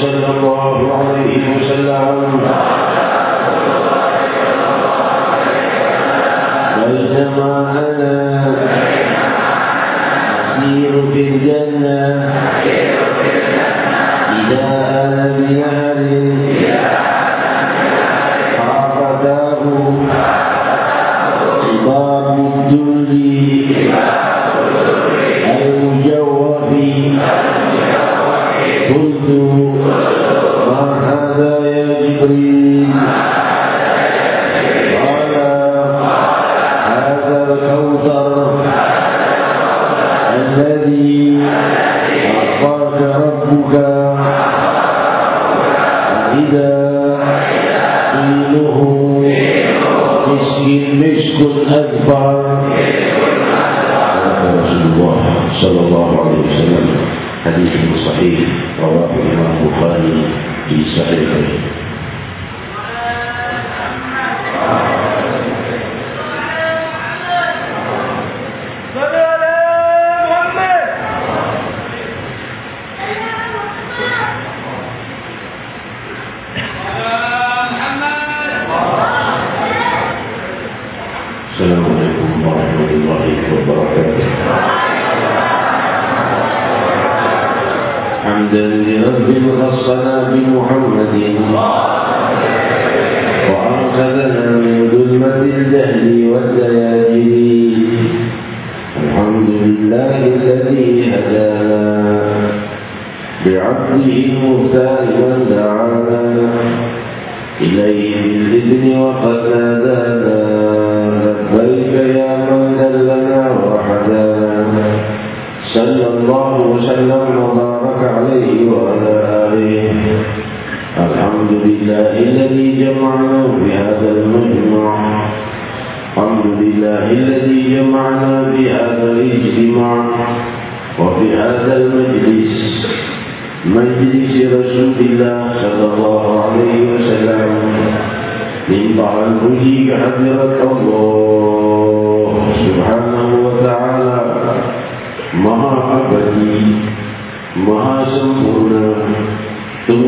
صلى الله عليه وسلم.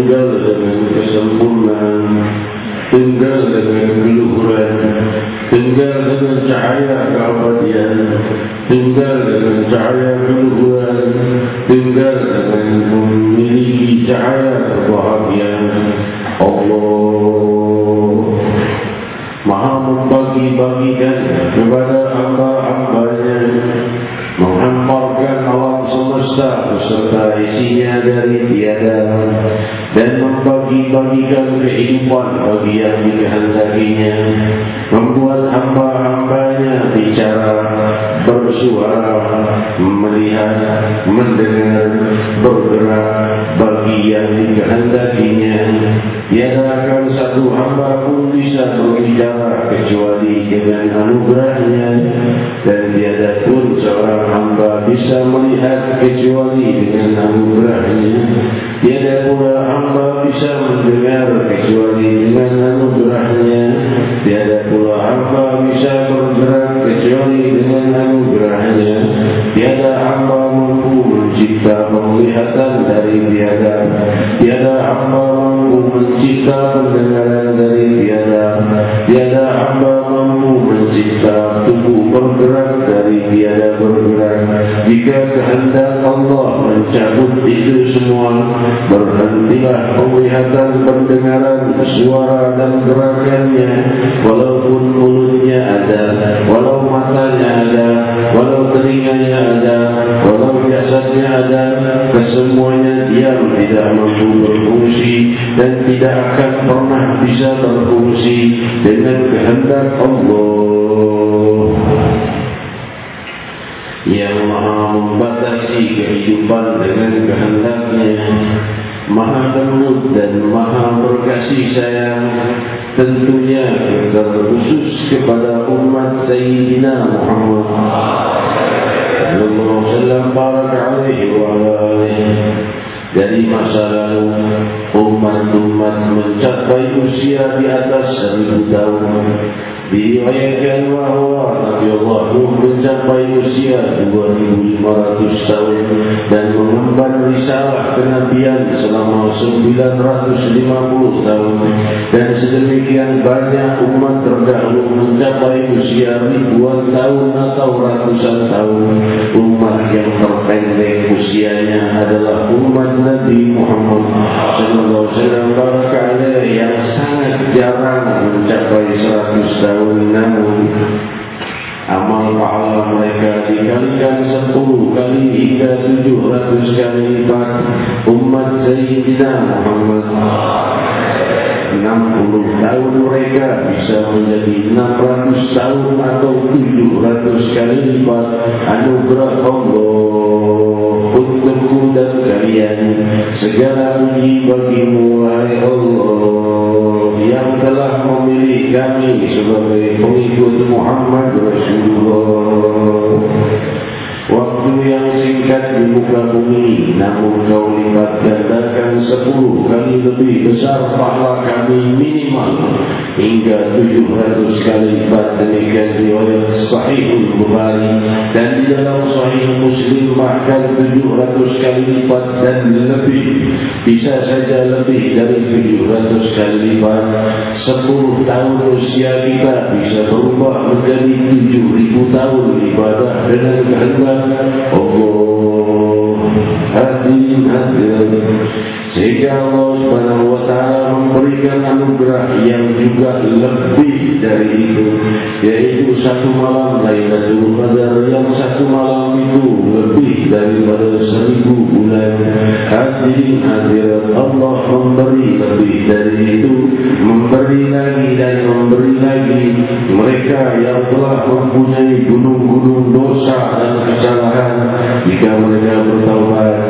Tunggal dengan kesempurnaan tunggal dengan keluhuran dengan cahaya keabadian dengan cahaya keluhuran dengan memiliki cahaya kebahagiaan Allah Maha membagi-bagikan kepada hamba-hambanya semesta beserta isinya dari tiada Dan membagi-bagikan kehidupan bagi yang dikehendakinya Membuat hamba-hambanya bicara, bersuara, melihat, mendengar, bergerak bagi yang dikehendakinya. Tiada akan satu hamba pun bisa berbicara kecuali dengan anugerahnya. Dan tiada pun seorang hamba bisa melihat kecuali dengan anugerahnya. Tiada pula hamba bisa mendengar kecuali dengan anugerahnya. Tiada pula hamba bisa bergerak dengan anugerahnya Tiada hamba mampu mencipta penglihatan dari tiada Tiada hamba mampu mencipta pendengaran dari tiada Tiada hamba mampu mencipta tubuh bergerak dari tiada bergerak Jika kehendak Allah mencabut itu semua Berhentilah penglihatan, pendengaran, suara dan gerakannya. Walaupun mulutnya ada, walau matanya ada Walau telinganya ada, walau jasadnya ada Kesemuanya diam tidak mampu berfungsi Dan tidak akan pernah bisa berfungsi Dengan kehendak Allah yang maha membatasi kehidupan dengan kehendaknya maha lembut dan maha berkasih sayang tentunya terkhusus kepada umat Sayyidina Muhammad. Sallallahu alaihi barak alaihi wa alihi dari masa lalu umat-umat mencapai usia di atas seribu tahun. Diriwayatkan bahawa Nabi Allah mencapai usia 2500 tahun dan kenabian selama 950 tahun. Dan sedemikian banyak umat terdahulu mencapai usia ribuan tahun atau ratusan tahun. Umat yang terpendek usianya adalah umat Nabi Muhammad sallallahu alaihi wasallam. Yang sangat jarang mencapai 100 tahun. Namun amal pahala mereka dikalikan sepuluh kali hingga tujuh ratus kali lipat. Umat Sayyidina Muhammad. Enam puluh tahun mereka bisa menjadi enam ratus tahun atau tujuh ratus kali lipat. Anugerah Allah untukku dan kalian. Segala puji bagimu wahai Allah yang telah memilih kami sebagai pengikut Muhammad Rasulullah Waktu yang singkat di muka bumi Namun kau lipat gandakan sepuluh kali lebih besar pahala kami minimal Hingga tujuh ratus kali lipat demikian riwayat Sahih Bukhari Dan di dalam Sahih Muslim bahkan tujuh ratus kali lipat dan lebih Bisa saja lebih dari tujuh ratus kali lipat. Sepuluh tahun usia kita bisa berubah menjadi tujuh ribu tahun ibadah dengan kehendak Allah hadirin hadirin sehingga Allah Subhanahu wa taala memberikan anugerah yang juga lebih dari itu yaitu satu malam Lailatul Qadar yang satu malam itu lebih daripada seribu bulan hadirin hadirin Allah memberi lebih dari itu memberi lagi dan memberi lagi mereka yang telah mempunyai gunung-gunung dosa dan kesalahan jika mereka bertaubat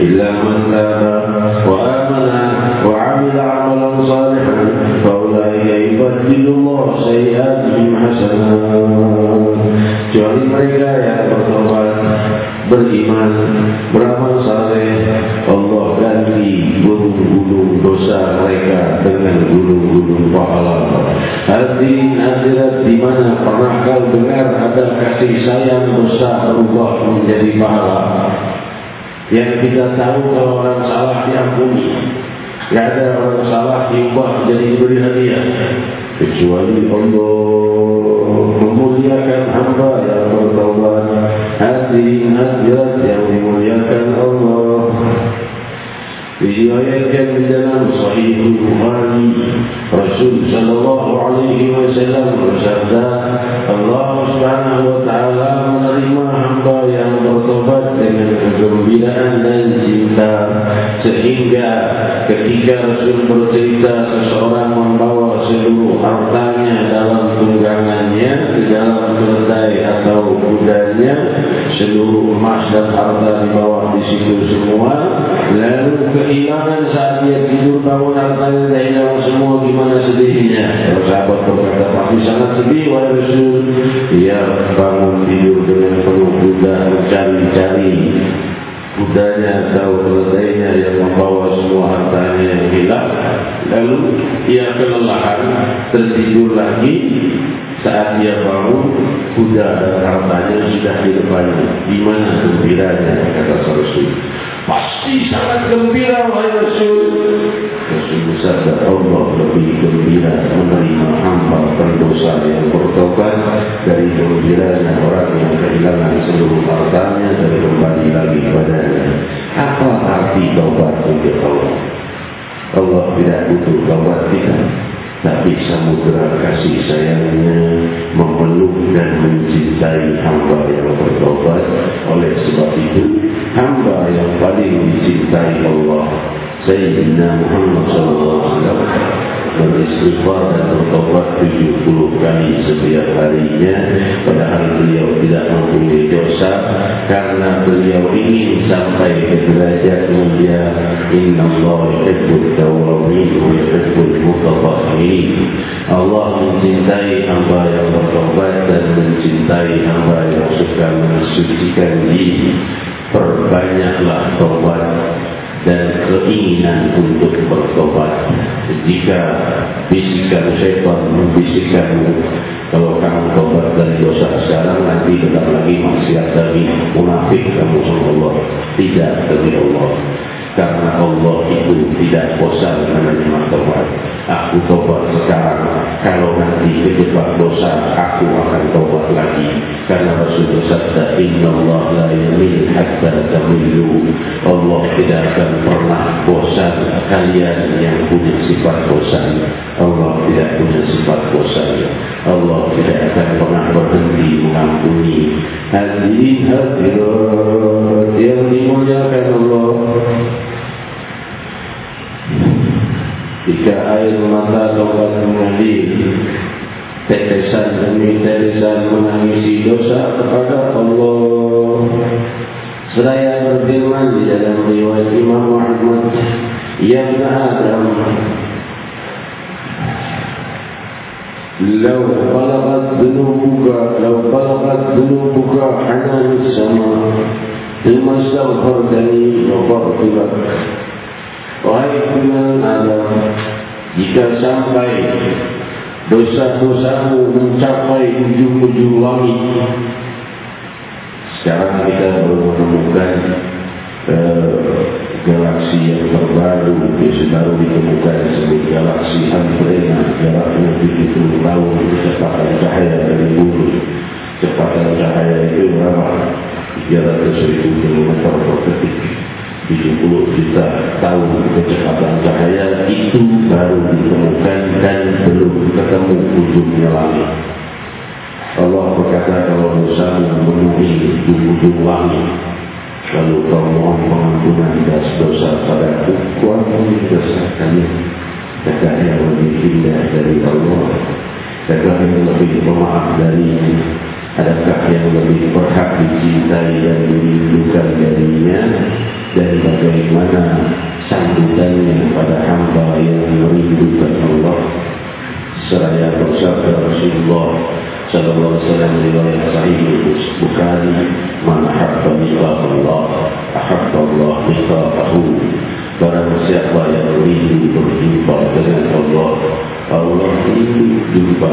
illa man wa amana wa amila amalan salihan fa ulaika yubaddilu Allah sayyi'atihim hasanat kecuali mereka yang bertaubat beriman beramal saleh Allah ganti gunung-gunung dosa mereka dengan gunung-gunung pahala. Hati hadirat di mana pernah kau dengar ada kasih sayang dosa berubah menjadi pahala yang kita tahu kalau orang salah diampuni tidak ada orang salah diubah jadi beri hadiah. Kecuali Allah memuliakan hamba yang bertaubat hati hadirat yang dimuliakan Allah diriwayatkan di dalam Sahih Bukhari Rasul sallallahu alaihi wasallam bersabda Allah Subhanahu wa taala menerima hamba yang bertobat dengan kegembiraan dan cinta sehingga ketika Rasul bercerita seseorang membawa seluruh hartanya dalam tunggangannya dalam keledai atau kudanya seluruh emas dan harta dibawa di situ semua. Lalu kehilangan saat dia tidur bangun hartanya dan hilang semua gimana sedihnya? Sahabat berkata pasti sangat sedih wahai Rasul. Dia bangun tidur dengan penuh kuda mencari-cari kudanya atau keledainya yang membawa semua hartanya yang hilang. Lalu ia kelelahan tertidur lagi. Saat dia bangun kuda dan hartanya sudah di depannya di mana gembiranya? Kata Rasul. Pasti sangat gembira wahai Rasul Bersabda Allah lebih gembira menerima hamba berdosa yang bertobat dari gembiranya orang yang kehilangan seluruh hartanya dan kembali lagi kepadanya apa arti tobat untuk Allah Allah tidak butuh tobat kita tapi samudera kasih sayangnya memeluk dan mencintai hamba yang bertobat oleh sebab itu hamba yang paling dicintai Allah Sayyidina Muhammad SAW beristighfar dan bertobat 70 kali setiap harinya. Padahal beliau tidak mempunyai dosa karena beliau ingin sampai ke derajat mulia. Inna Allah yuhibbut tawwabin wa yuhibbul mutatahhirin Allah mencintai hamba yang bertobat dan mencintai hamba yang suka mensucikan diri. Perbanyaklah tobat dan keinginan untuk bertobat. Jika bisikan syaitan membisikkan Kalau kamu tobat dari dosa sekarang Nanti tetap lagi maksiat lagi Munafik kamu sama Allah Tidak demi Allah itu tidak bosan menerima tobat. Aku tobat sekarang, kalau nanti kejebak dosa, aku akan tobat lagi. Karena Rasul bersabda, Inna Allah la yamin hatta tamilu. Allah tidak akan pernah bosan kalian yang punya sifat bosan. Allah tidak punya sifat bosan. Allah tidak akan pernah berhenti mengampuni. Hadirin hadirat yang dimuliakan Allah. Jika air mata dapat mengalir Tetesan demi tetesan menangisi dosa kepada Allah Seraya berfirman di dalam riwayat Imam Muhammad Ya Adam لو بلغت ذنوبك لو بلغت ذنوبك حنان السماء ثم استغفرتني غفرت لك Wahai firman Adam Jika sampai Dosa-dosamu mencapai ujung-ujung langit Sekarang kita menemukan uh, Galaksi yang terbaru Yang baru ditemukan Sebut galaksi Andrena Jaraknya 70 tahun Kecepatan cahaya dari bumi Kecepatan cahaya itu berapa? 300 ribu kilometer per detik 70 juta tahun kecepatan cahaya itu baru ditemukan dan belum ketemu ujungnya langit. Allah berkata kalau dosa memenuhi ujung langit, lalu kau mohon pengampunan dan dosa pada kuat dosa kami. Kata yang lebih indah dari Allah, yang lebih pemaaf dari Adakah yang lebih berhak dicintai dan dirindukan darinya dan bagaimana sambutannya pada hamba yang merindukan Allah. Seraya bersabda Rasulullah sallallahu alaihi wasallam sahih Bukhari man habba Allah ahabba Allah liqa'ahu barang siapa yang rindu berjumpa dengan Allah Allah rindu jumpa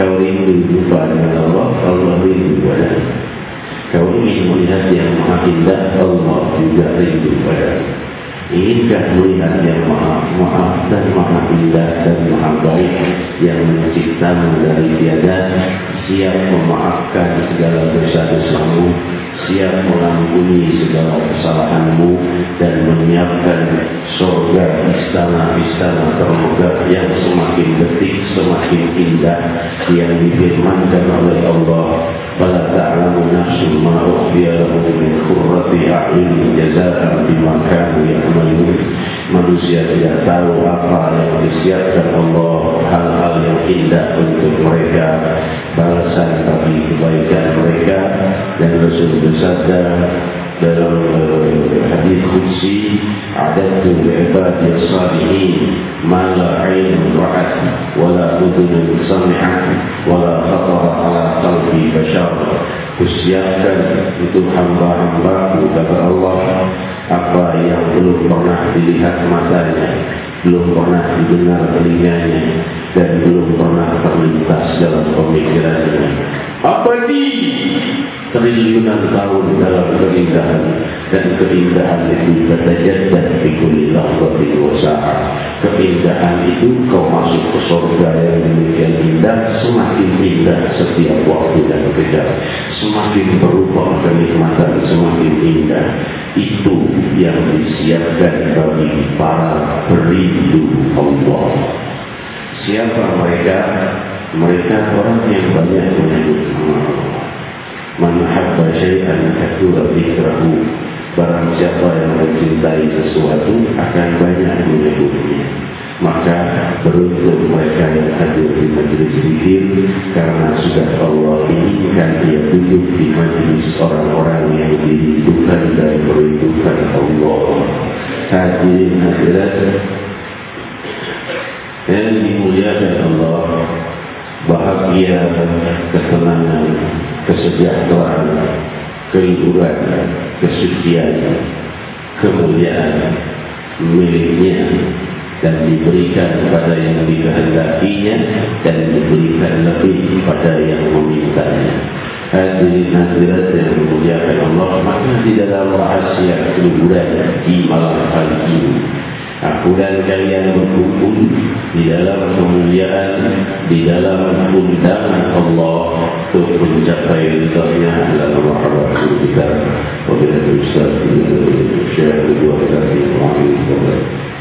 kau rindu jumpa dengan Allah Allah rindu padanya Kau ingin melihat yang maha indah Allah juga rindu pada Inilah Tuhan yang maha maaf dan maha indah dan maha baik yang mencipta dari tiada, siap memaafkan segala dosa-dosamu, siap mengampuni segala kesalahanmu dan menyiapkan surga istana-istana termegah yang semakin detik semakin indah yang difirmankan oleh Allah. Bala ta'lamu nafsu ma'ruf biya lahu min khurrati a'in jazaran bimakamu ya'ma ini manusia tidak tahu apa yang disiapkan Allah. Hal-hal yang indah untuk mereka. Balasan bagi kebaikan mereka. Dan Rasul bersabda dalam eh, hadis kunci ada tu ibad yang sahih mala ain rahat wala udun samihat wala khatar ala qalbi bashar. Kusiapkan untuk hamba-hamba kepada Allah apa yang belum pernah dilihat matanya belum pernah didengar telinganya dan belum pernah terlintas dalam pemikirannya. Apa ini triliunan tahun dalam keindahan dan keindahan itu terjadi di kulli lahzatin wa sa'ah. Keindahan itu kau masuk ke surga yang demikian indah semakin indah setiap waktu dan kejap. Semakin berubah kenikmatan semakin indah itu yang disiapkan bagi para perindu Allah. Siapa mereka? Mereka orang yang banyak menyebut Allah Man habba syai'an kathura dhikrahu. Barang siapa yang mencintai sesuatu akan banyak menyebutnya Maka beruntung mereka yang hadir di majlis zikir Karena sudah Allah inginkan dia duduk di majlis orang-orang yang dihidupan dan berindukan Allah. Hadirin hadirat Yang dimuliakan Allah Bahagia ketenangan kesejahteraan, keliburan, kesucian, kemuliaan miliknya dan diberikan kepada yang dikehendakinya dan diberikan lebih kepada yang memintanya. Hadirin hadirat yang memuliakan Allah maka di dalam rahasia kebulan di malam hari ini. Aku dan kalian berkumpul di dalam kemuliaan di dalam undangan Allah untuk mencapai ridhanya dalam mahabbah kita. Wabillahi ustaz syekh dua kali Muhammad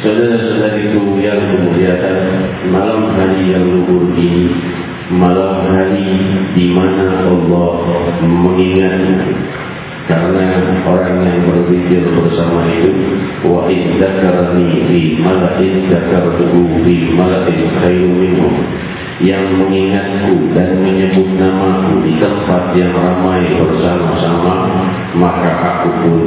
Saudara-saudariku yang kemuliaan malam hari yang luhur ini malam hari di mana Allah mengingat karena orang yang berpikir bersama itu wa idzakarni fi mala'in dzakartuhu fi mala'in khairu minhum. Yang mengingatku dan menyebut namaku di tempat yang ramai bersama-sama maka aku pun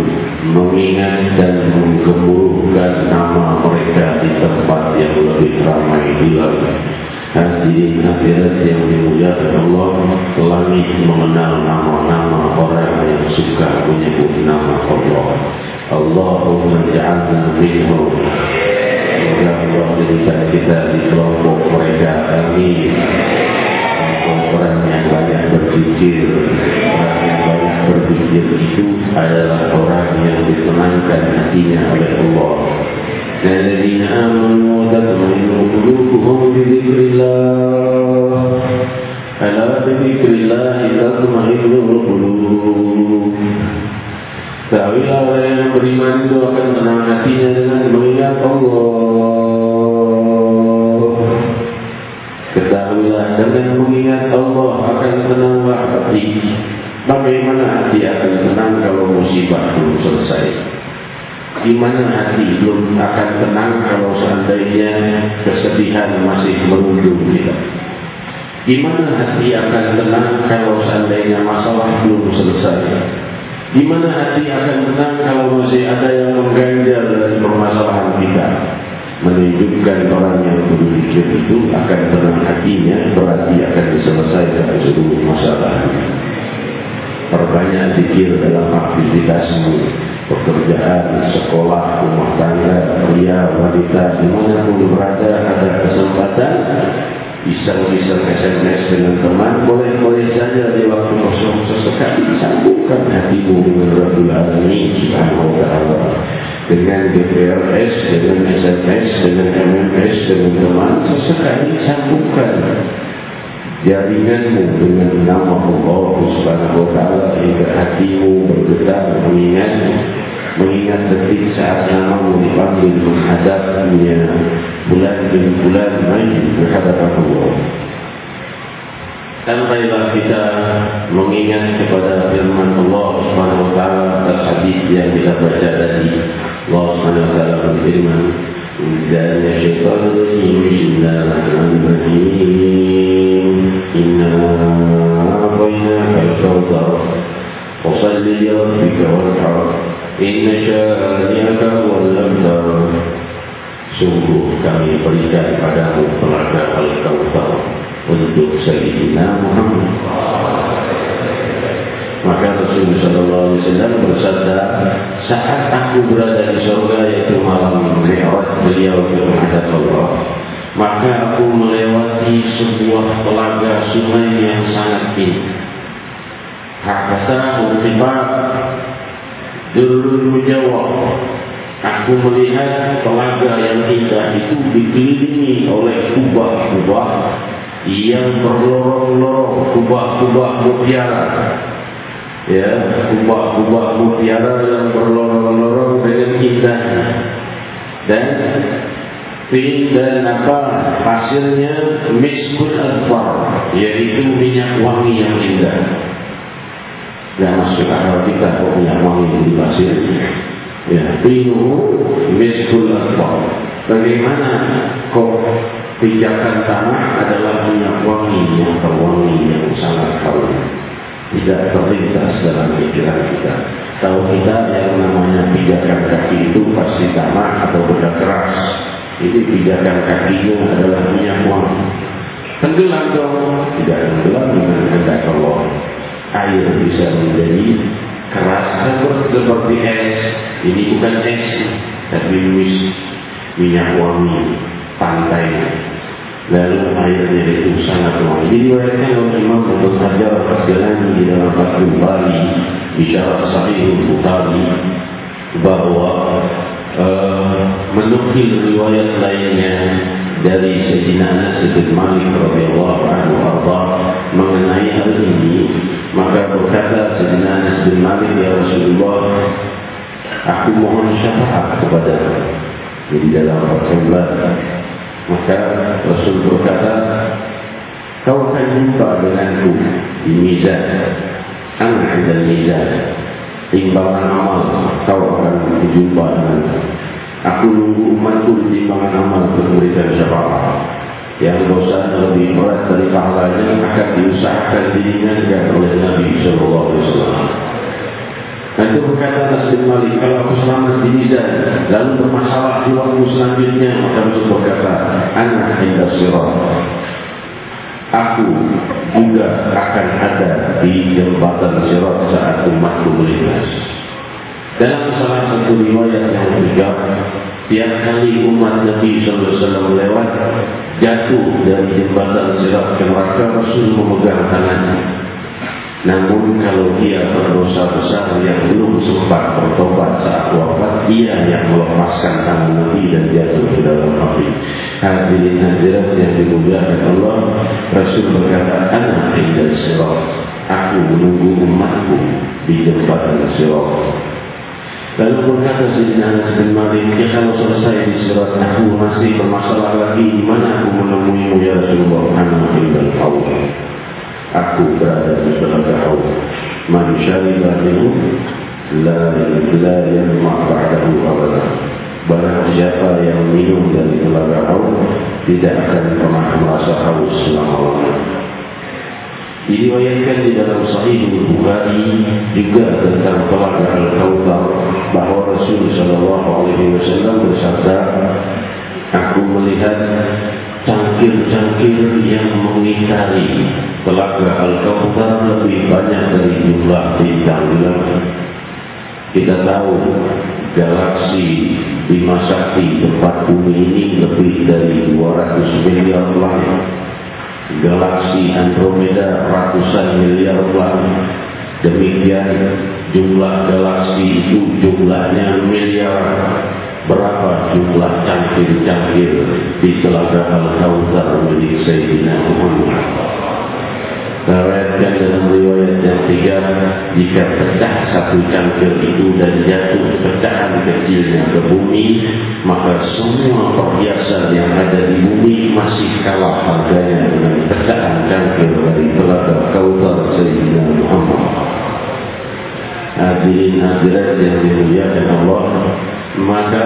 mengingat dan menggemuruhkan nama mereka di tempat yang lebih ramai di langit hadirin hadirat yang dimuliakan Allah. Langit mengenal nama-nama orang yang suka menyebut nama Allah. Allahumma ja'alna minhum. Semoga Allah jadikan kita di kelompok mereka Amin Orang yang banyak berpikir Orang yang banyak berpikir itu adalah orang yang ditenangkan hatinya oleh Allah الذين آمنوا وتطمئن قلوبهم بذكر الله ألا بذكر الله تطمئن القلوب Ketahuilah orang yang beriman itu akan menang hatinya dengan mengingat Allah. Ketahuilah dengan mengingat Allah akan menambah hati. Bagaimana hati akan tenang kalau musibah belum selesai? Di mana hati belum akan tenang kalau seandainya kesedihan masih merundung kita? Di mana hati akan tenang kalau seandainya masalah belum selesai? Di mana hati akan tenang kalau masih ada yang mengganjal dari permasalahan kita? Menunjukkan orang yang berpikir itu akan tenang hatinya berarti akan diselesaikan seluruh masalah. Perbanyak pikir dalam aktivitasmu, pekerjaan, sekolah, rumah tangga, pria, wanita, dimanapun berada ada kesempatan Iseng-iseng SMS dengan teman Boleh-boleh saja di waktu kosong sesekali Sambungkan hatimu dengan Rabbul Alamin Subhanahu wa ta'ala Dengan GPRS, dengan SMS, dengan MMS, dengan teman Sesekali sambungkan Jaringanmu dengan nama Allah Subhanahu wa ta'ala Hingga hatimu bergetar mengingat Mengingat detik saat namamu dipanggil menghadapnya bulan demi bulan main berhadapan Allah. Sampailah kita mengingat kepada firman Allah Subhanahu wa taala atas hadis yang kita baca tadi. Allah Subhanahu wa taala berfirman, "Dan syaitan Bismillahirrahmanirrahim. A'tainaka al-kautsar. Fashalli li rabbika wanhar. Inna syani'aka huwal abtar." Sungguh kami berikan padamu telaga Al-Kawthar untuk Sayyidina Muhammad. Maka Rasulullah Sallallahu Alaihi Wasallam bersabda, saat aku berada di surga yaitu malam Mi'raj beliau menghadap Allah, maka aku melewati sebuah telaga sungai yang sangat tinggi. Hakata Mutibah Durul Mujawab Aku melihat telaga yang indah itu dikelilingi oleh kubah-kubah yang berlorong-lorong, kubah-kubah mutiara. Ya, kubah-kubah mutiara yang berlorong-lorong dengan indah. Dan pin dan apa hasilnya miskul adfar, yaitu minyak wangi yang indah. Dan masuk akal kita kok minyak wangi di pasir? Ya tinu miskul asbab bagaimana kok pijakan tanah adalah minyak wangi yang terwangi yang sangat harum tidak terlintas dalam pikiran kita. Tahu kita yang namanya pijakan kaki itu pasti tanah atau benda keras ini pijakan kakinya adalah minyak wangi tenggelam dong tidak tenggelam dengan hendak Allah air bisa menjadi keras seperti es. Ini bukan es tapi wis minyak wangi pantai lalu airnya itu sangat wangi. Diriwayatkan oleh Imam Abu Hajar Al-Asqalani di dalam Fathul Bari bicara Sahih Bukhari bahwa uh, menukil riwayat lainnya dari Sayyidina Anas bin Malik radhiyallahu anhu mengenai hal ini. Maka berkata Sayyidina Anas bin Malik ya Rasulullah aku mohon syafaat kepada di dalam persembahan maka Rasul berkata kau akan jumpa denganku di mizan. Anak dan mizan timbangan amal kau akan berjumpa dengan aku umatku timbangan amal memberikan syafaat yang dosa lebih berat dari pahalanya akan diusahakan diringankan oleh Nabi Sallallahu Alaihi Wasallam. Dan itu berkata Nasib Malik, kalau aku selamat di Nizan, lalu bermasalah di waktu selanjutnya, maka Rasul berkata, anak indah sirat. Aku juga akan ada di jembatan sirat saat umatku melintas. Dalam salah satu riwayat yang juga, tiap kali umat Nabi SAW lewat, jatuh dari jembatan sirat ke neraka, Rasul memegang tangannya. Namun kalau dia berdosa besar yang belum sempat dia yang melepaskan tangan Nabi dan jatuh ke dalam api. Hadirin hadirat yang dimuliakan Allah, Rasul berkata, Anak indah sirat, aku menunggu umatku di jembatan sirat. Lalu berkata Sayyidina Anas bin Malik, ya kalau selesai di sirat, aku masih bermasalah lagi, di mana aku menemuimu ya Rasulullah, anak indah Allah aku berada di telaga haud. Man syariba minhu la la yamma ba'dahu abada barang siapa yang minum dari telaga haud tidak akan pernah merasa haus selama-lamanya diriwayatkan di dalam sahih Bukhari juga tentang telaga al-kautsar bahwa Rasul sallallahu alaihi wasallam bersabda aku melihat cangkir-cangkir yang mengitari telaga Al-Kawthar lebih banyak dari jumlah bintang di. Kita tahu galaksi Bima Sakti tempat bumi ini lebih dari 200 miliar planet. Galaksi Andromeda ratusan miliar planet. Demikian jumlah galaksi itu jumlahnya miliar berapa jumlah cangkir-cangkir di telaga Al-Kawthar milik Sayyidina Muhammad. Rawatkan dalam riwayat yang tiga Jika pecah satu cangkir itu dan jatuh pecahan kecilnya ke bumi Maka semua perhiasan yang ada di bumi masih kalah harganya dengan pecahan cangkir dari telaga Kawthar Sayyidina Muhammad. Hadirin hadirat yang dimuliakan Allah maka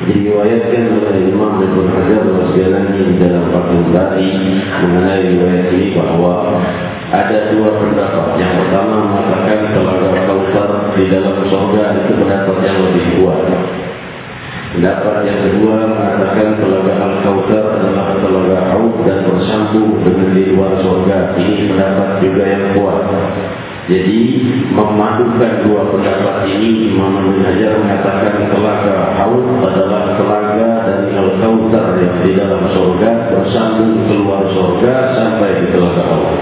diriwayatkan oleh Imam Ibn Hajar Al-Asqalani di dalam Fathul Bari mengenai riwayat ini bahwa ada dua pendapat. Yang pertama mengatakan telaga Kautsar di dalam surga itu pendapat yang lebih kuat. Pendapat yang kedua mengatakan telaga Al-Kautsar adalah telaga Aud dan bersambung dengan di luar surga. Ini pendapat juga yang kuat. Jadi memadukan dua pendapat ini Imam Ibn Hajar mengatakan telaga Haud adalah telaga dari Al-Kautar yang di dalam surga bersambung keluar surga sampai di telaga Haud.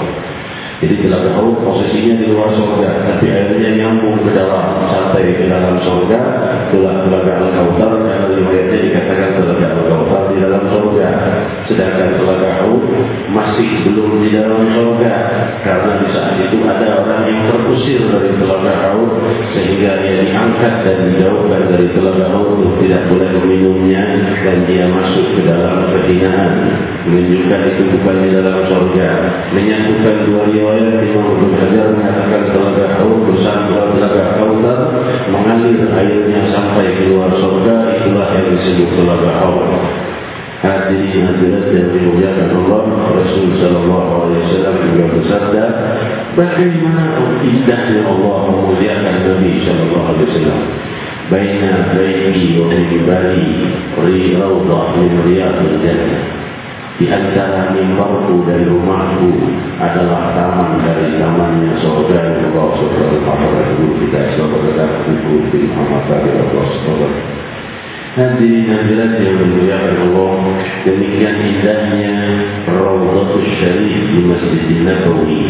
Jadi telaga Haud posisinya di luar surga tapi airnya nyambung ke dalam sampai ke dalam surga. Telaga Al-Kautar masih belum di dalam surga. Karena di saat itu ada orang yang terusir dari telaga Haud sehingga dia diangkat dan dijauhkan dari telaga Haud tidak boleh meminumnya dan dia masuk ke dalam kehinaan. Menunjukkan itu bukan di dalam surga. Menyatukan dua riwayat Ibn Hajar mengatakan telaga Haud bersama telaga Kautar mengalir airnya sampai keluar surga itulah yang disebut telaga Haud Hadirin hadirat yang dimuliakan Allah Rasul Sallallahu Alaihi Wasallam juga bersabda Bagaimana indahnya Allah memuliakan Nabi Sallallahu Alaihi Wasallam? Baina baiki wa mibali Ri rawdah min jannah. Di antara mimbarku dan rumahku adalah taman dari tamannya surga yang Allah Subhanahu wa taala kita sebagai kumpul di Muhammad sallallahu alaihi wasallam Hadirin hadirat yang dimuliakan Allah Demikian indahnya Rawdatul Syarif di Masjid Nabawi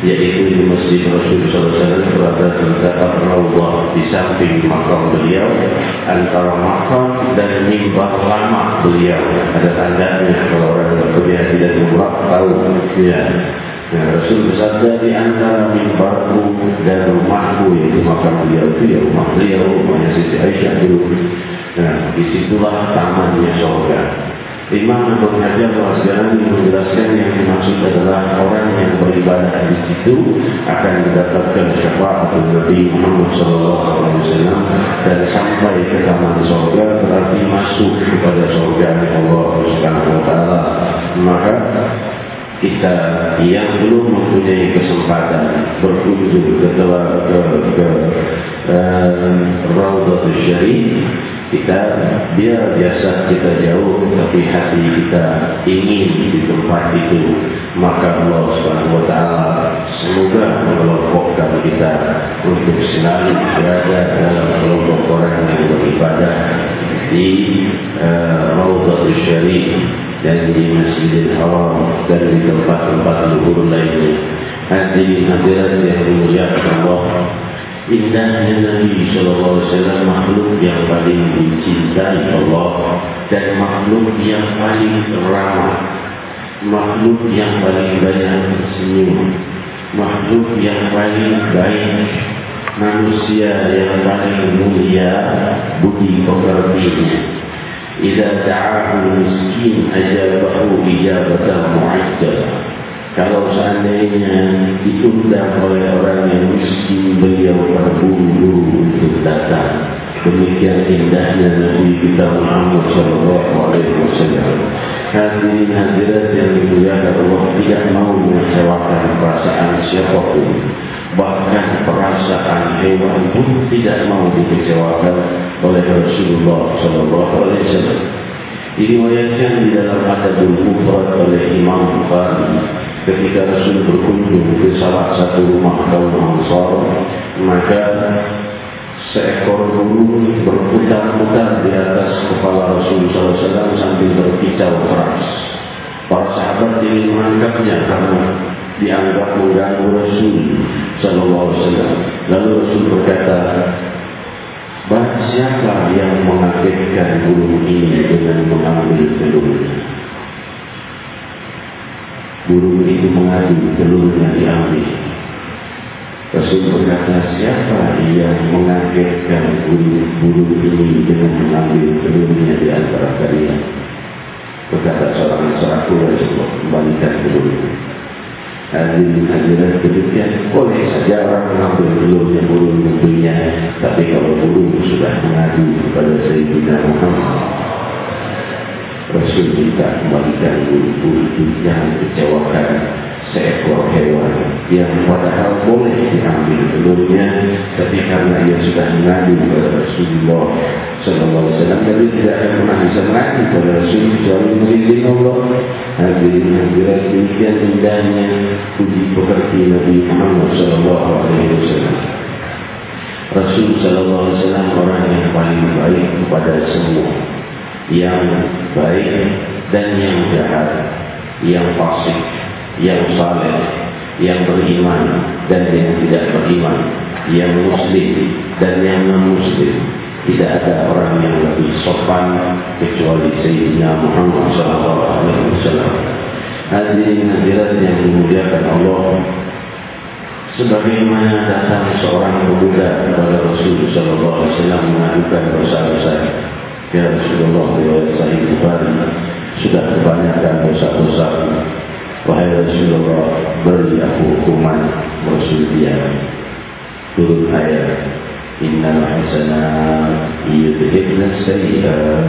Yaitu di Masjid Rasul SAW Berada terdapat Rawdah di samping makam beliau Antara makam dan mimbar lama beliau. Ada tandanya kalau orang berkuliah tidak umrah tahu. Ya Nah, Rasul bersabda di antara mimbarku dan rumahku yaitu makam beliau itu ya rumah beliau, rumahnya Siti Aisyah dulu. Nah, disitulah tamannya surga. Imam Abu Hajar Al-Asqalani menjelaskan yang dimaksud adalah orang yang beribadah di situ akan mendapatkan syafaat Nabi Muhammad SAW dan sampai ke taman surga berarti masuk kepada surga Allah Subhanahu Wa Taala. Maka kita yang belum mempunyai kesempatan berkunjung ke ke, ke, uh, Raudatul Syarif kita biar biasa kita jauh tapi hati kita ingin di tempat itu. Maka Allah Subhanahu taala semoga mengelompokkan kita untuk selalu berada dalam kelompok orang yang beribadah di uh, Raudatul Syarif dan di Masjidil Haram dan di tempat-tempat luhur lainnya. Hadirin hadirat yang dimuliakan Allah. Indahnya Nabi Sallallahu Alaihi Wasallam makhluk yang paling dicintai Allah dan makhluk yang paling ramah, makhluk yang paling banyak tersenyum, makhluk yang paling baik, manusia yang paling mulia budi pekertinya. Iza da'ahu miskin ajabahu ijabatan mu'ajjal Kalau seandainya diundang oleh orang yang miskin Beliau berburu untuk datang Demikian indahnya Nabi kita Muhammad Sallallahu Alaihi Wasallam. Hadirin hadirat yang dimuliakan Allah tidak mau mengecewakan perasaan siapapun bahkan perasaan hewan pun tidak mau dikecewakan oleh Rasulullah Sallallahu Alaihi Wasallam. Diriwayatkan di dalam Adabul Mufrad oleh Imam Bukhari ketika Rasul berkunjung ke salah satu rumah kaum Ansar maka seekor burung berputar-putar di atas kepala Rasul SAW sambil berkicau keras. Para sahabat ingin menangkapnya karena dianggap mengganggu Rasul Sallallahu Alaihi Wasallam. Lalu Rasul berkata, Bahawa siapa yang mengagetkan burung ini dengan mengambil telurnya? Burung itu mengadu telurnya diambil. Rasul berkata, siapa yang mengagetkan burung, burung ini dengan mengambil telurnya di antara kalian? Berkata seorang seraku Rasulullah, kembalikan telurnya hadirin hadirat demikian boleh saja orang mengambil belum yang burung tentunya tapi kalau burung sudah mengadu kepada Sayyidina Muhammad Rasul kita kembalikan itu jangan kecewakan seekor hewan yang padahal boleh diambil telurnya tapi karena ia sudah mengadu kepada Rasulullah Sallallahu Alaihi Wasallam jadi tidak akan pernah bisa mengadu kepada Rasul kecuali mengizinkan Allah hadirin hadirat demikian indahnya puji pekerti Nabi Muhammad Sallallahu Alaihi Wasallam. Rasul Sallallahu Alaihi Wasallam orang yang paling baik kepada semua. Yang baik dan yang jahat yang fasik yang saleh, yang beriman dan yang tidak beriman, yang muslim dan yang non-muslim. Tidak ada orang yang lebih sopan kecuali Sayyidina Muhammad SAW. Hadirin hadirat yang dimuliakan Allah. Sebagaimana datang seorang pemuda kepada Rasulullah SAW mengadukan dosa-dosa. Ya Rasulullah, saya Bukhari sudah kebanyakan dosa-dosa Wahai Rasulullah Beri aku hukuman dia Turun ayat Innal hasanat Yudhibna sayyidar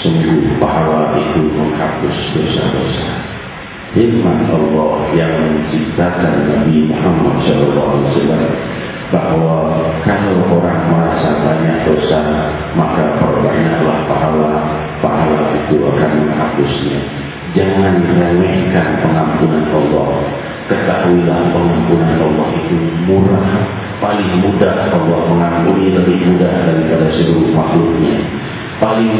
Sungguh pahala itu Menghapus dosa-dosa. Hikmat Allah yang menciptakan Nabi Muhammad SAW Bahawa kalau orang merasa banyak dosa Maka perbanyaklah pahala. Pahala itu akan menghapusnya Jangan remehkan pengampunan Allah. Ketahuilah pengampunan Allah itu murah. Paling mudah Allah mengampuni lebih mudah daripada seluruh makhluknya.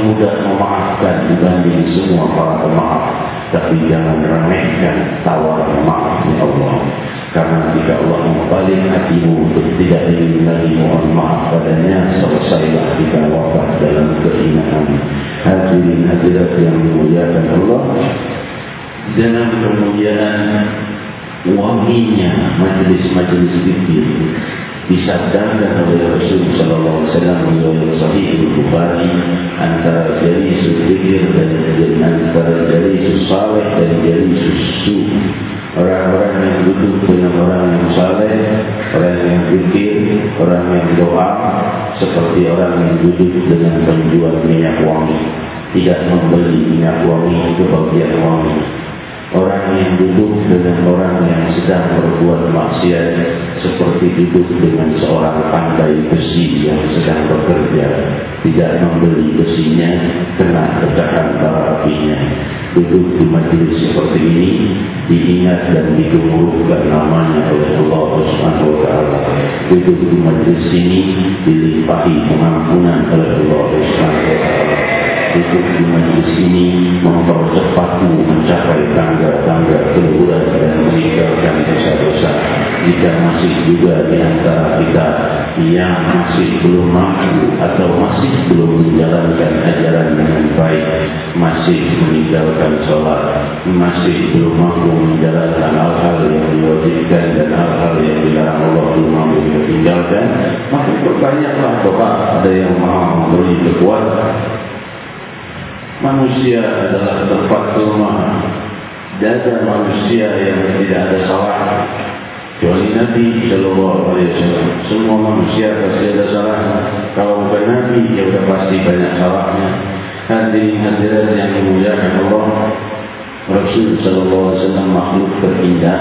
mudah memaafkan dibanding semua para pemaaf. Tapi jangan remehkan tawaran maafnya Allah. Karena jika Allah membalik hatimu untuk tidak ingin lagi mohon maaf padanya, selesailah kita wafat dalam keinginan. Hadirin hadirat yang dimuliakan Allah, dalam kemuliaan wanginya majlis-majlis zikir disabdakan oleh Rasul sallallahu alaihi wasallam dalam sahih Bukhari antara jari zikir dan antara jari saleh dan jari susu orang-orang yang duduk dengan orang yang saleh orang yang zikir orang yang doa seperti orang yang duduk dengan penjual minyak wangi. Tidak membeli minyak wangi itu bagian wangi Orang yang duduk dengan orang yang sedang berbuat maksiat Seperti duduk dengan seorang pandai besi yang sedang bekerja. Tidak membeli besinya, kena pecahan bara apinya. Duduk di majlis seperti ini Diingat dan digemuruhkan namanya oleh Allah SWT Duduk di majlis ini dilimpahi pengampunan oleh Allah SWT duduk di majlis ini mempercepatmu mencapai tangga-tangga keluhuran dan meninggalkan dosa-dosa. Jika masih juga di antara kita yang masih belum mampu atau masih belum menjalankan ajaran dengan baik, masih meninggalkan sholat, masih belum mampu menjalankan hal-hal yang diwajibkan dan hal-hal yang dilarang Allah belum mampu meninggalkan, maka berbanyaklah doa ada yang mau memberi kekuatan manusia adalah tempat rumah dada manusia yang tidak ada salah. Kecuali Nabi Shallallahu Alaihi Wasallam. Semua manusia pasti ada salah. Kalau bukan Nabi ya sudah pasti banyak salahnya. Hadirin hadirat yang dimuliakan Allah Rasul Shallallahu Alaihi Wasallam makhluk terindah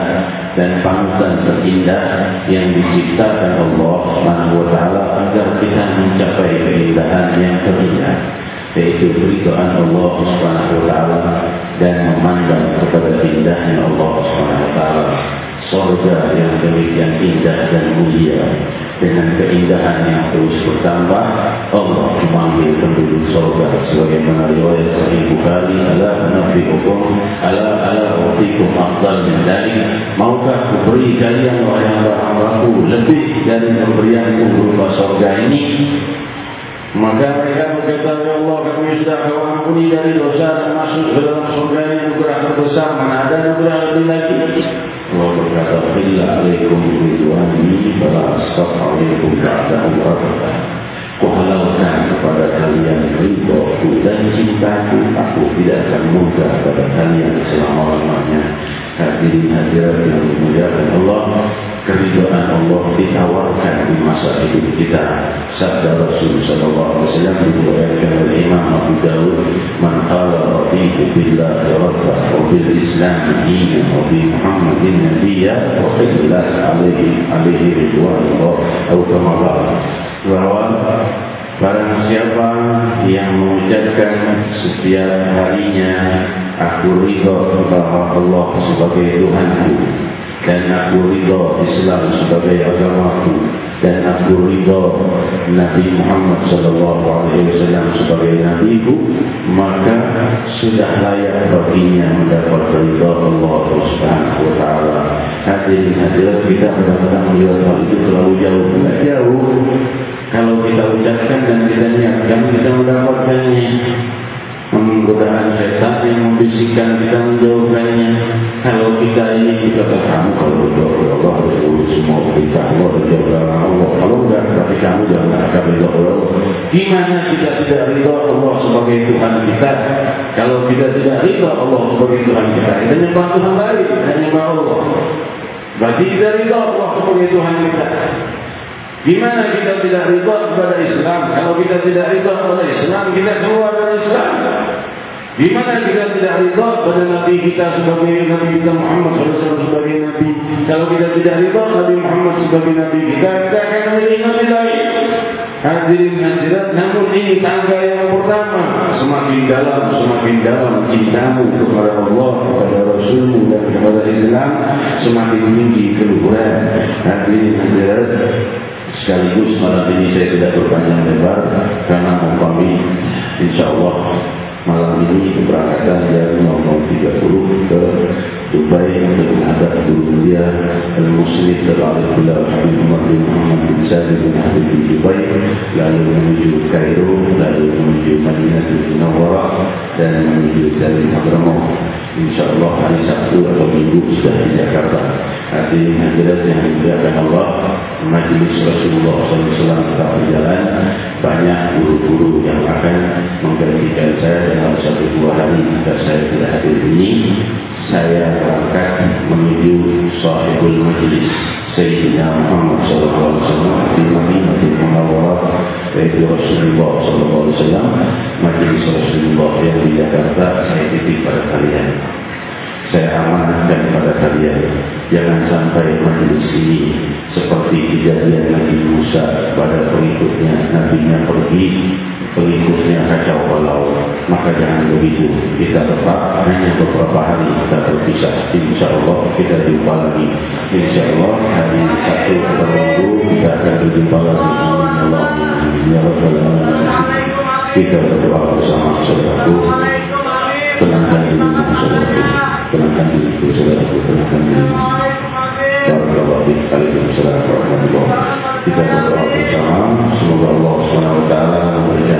dan panutan terindah yang diciptakan Allah Subhanahu Wa Taala agar kita mencapai keindahan yang terindah yaitu keridhaan Allah Subhanahu wa taala dan memandang kepada indahnya Allah Subhanahu wa taala. Surga yang demikian indah dan mulia. Dengan keindahan yang terus bertambah Allah memanggil penduduk surga sebagaimana riwayat Sahih Bukhari ala nabi hukum ala ala watikum afdal min dari maukah kuberi kalian wahai hamba-hambaku lebih dari pemberianku berupa surga ini Maka mereka berkata, Ya Allah, kami sudah kau ampuni dari dosa dan masuk ke dalam surga yang anugerah terbesar. Mana ada anugerah lebih lagi? Allah berkata, Bila alaikum ridwani, bala alaikum ka'adah Allah Kuhalalkan kepada kalian ridhoku dan cintaku, aku tidak akan mudah kepada kalian selama-lamanya. Hadirin hadirat yang dimuliakan Allah, keridhaan Allah ditawarkan di masa hidup kita. Sabda Rasul sallallahu alaihi wasallam diriwayatkan oleh Imam Abu Dawud, "Man qala raditu billahi rabba wa bil Islam dinan wa bi Muhammadin nabiyya wa qillat alaihi alaihi ridwanullah atau kama bahwa barang siapa yang mengucapkan setiap harinya aku ridho kepada Allah sebagai Tuhanku dan aku ridho Islam sebagai agamaku dan aku ridho Nabi Muhammad sallallahu alaihi wasallam sebagai nabiku maka sudah layak baginya mendapat ridho Allah Subhanahu wa taala. Hadirin hadirat kita benar-benar melihat hal itu terlalu jauh. Tidak jauh. Kalau kita ucapkan dan kita niatkan kita mendapatkannya godaan setan yang membisikkan kita menjauhkannya. Kalau kita ini kita kamu kalau berdoa Allah urus semua kita Allah jauh Allah. Kalau enggak berarti kamu jangan akan ridho Allah. Gimana kita tidak ridho Allah sebagai Tuhan kita? Kalau kita tidak ridho Allah sebagai Tuhan kita, kita nyembah Tuhan lain, hanya nyembah Allah. Berarti kita ridho Allah sebagai Tuhan kita. Gimana kita tidak riba kepada Islam? Kalau kita tidak riba kepada Islam, kita keluar dari Islam. Gimana kita tidak riba kepada Nabi kita sebagai Nabi kita Muhammad SAW sebagai Nabi? Kalau kita tidak riba Nabi Muhammad sebagai Nabi kita, kita akan memilih Nabi lain. Hadirin hadirat, namun ini tangga yang pertama. Semakin dalam, semakin dalam cintamu kepada Allah, kepada Rasulmu dan kepada Islam, semakin tinggi keluhuran. Hadirin hadirat, Sekaligus malam ini saya tidak berpanjang lebar karena mempami insya Allah malam ini keberangkatan jam 00.30 ke Dubai untuk menghadap guru mulia Al-Muslim Terlalu Bila Habib Umar bin Muhammad bin Sa'id bin Habib di Dubai lalu menuju Cairo lalu menuju Madinah bin Nawara dan menuju dari Hadramaut InsyaAllah hari Sabtu atau Minggu sudah di Jakarta. Hadirin hadirat yang dimuliakan Allah Majlis Rasulullah SAW tetap berjalan. Banyak guru-guru yang akan menggantikan saya dalam satu dua hari Jika saya tidak hadir ini Saya berangkat menuju sahibul majlis Sayyidina Muhammad SAW Di Madinah di Muhammad Yaitu Rasulullah SAW Majlis Rasulullah yang di Jakarta Saya titip pada kalian. Saya amanahkan pada kalian jangan sampai majlis ini seperti kejadian Nabi Musa pada pengikutnya Nabi nya pergi pengikutnya kacau balau maka jangan begitu. Kita tetap hanya beberapa hari kita berpisah. Insya Allah kita jumpa lagi. Insya Allah hari satu minggu kita akan berjumpa lagi. Allah ya Rabbal kita berdoa bersama saudaraku. Tenangkan diri saudaraku. Tenangkan diri saudaraku. Tenangkan diri Waalaikumsalam warahmatullahi Kita berdoa bersama. Semoga Allah SWT memberikan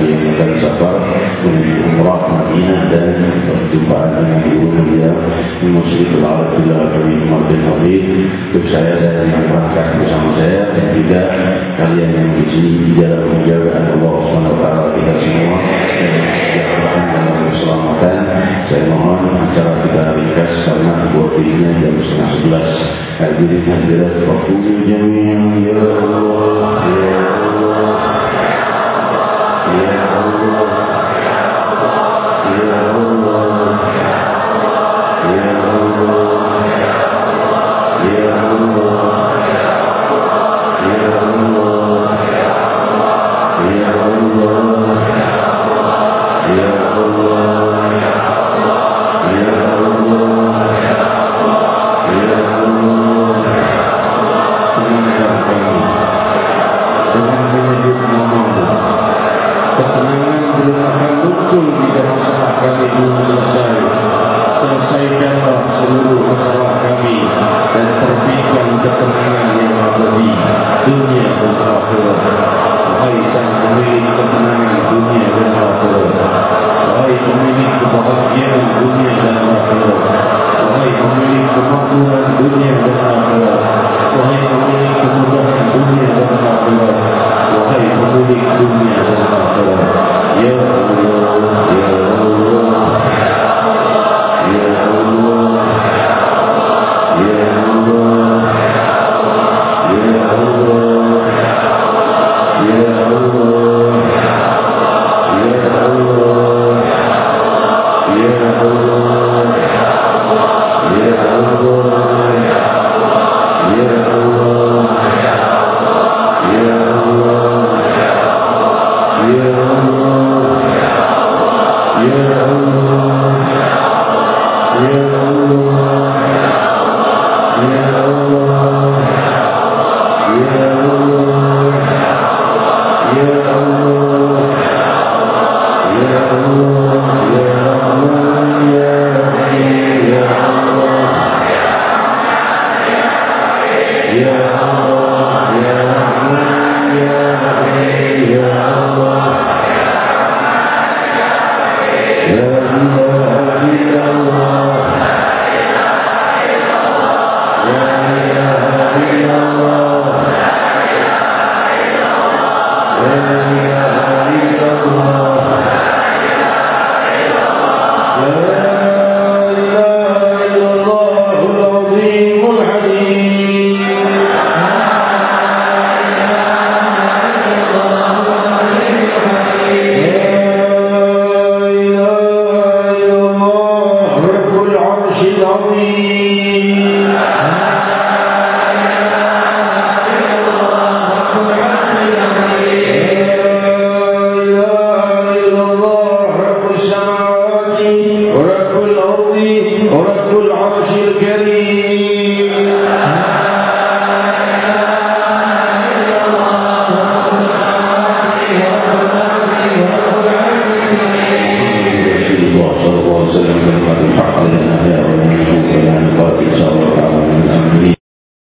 yang akan safar menuju umrah Madinah dan perjumpaan dengan ibu mulia Muslim Al-Alhamdulillah Kami Umar bin Habib Untuk saya dan berangkat bersama saya Dan juga kalian yang di sini Di dalam menjaga Allah SWT Kita semua. Dan kesejahteraan dalam keselamatan. Saya mohon acara kita ringkas Karena buat dirinya jam setengah sebelas. Hadirin hadirat Waktu jami'an Ya Allah Ya Allah Ya Allah Yeah.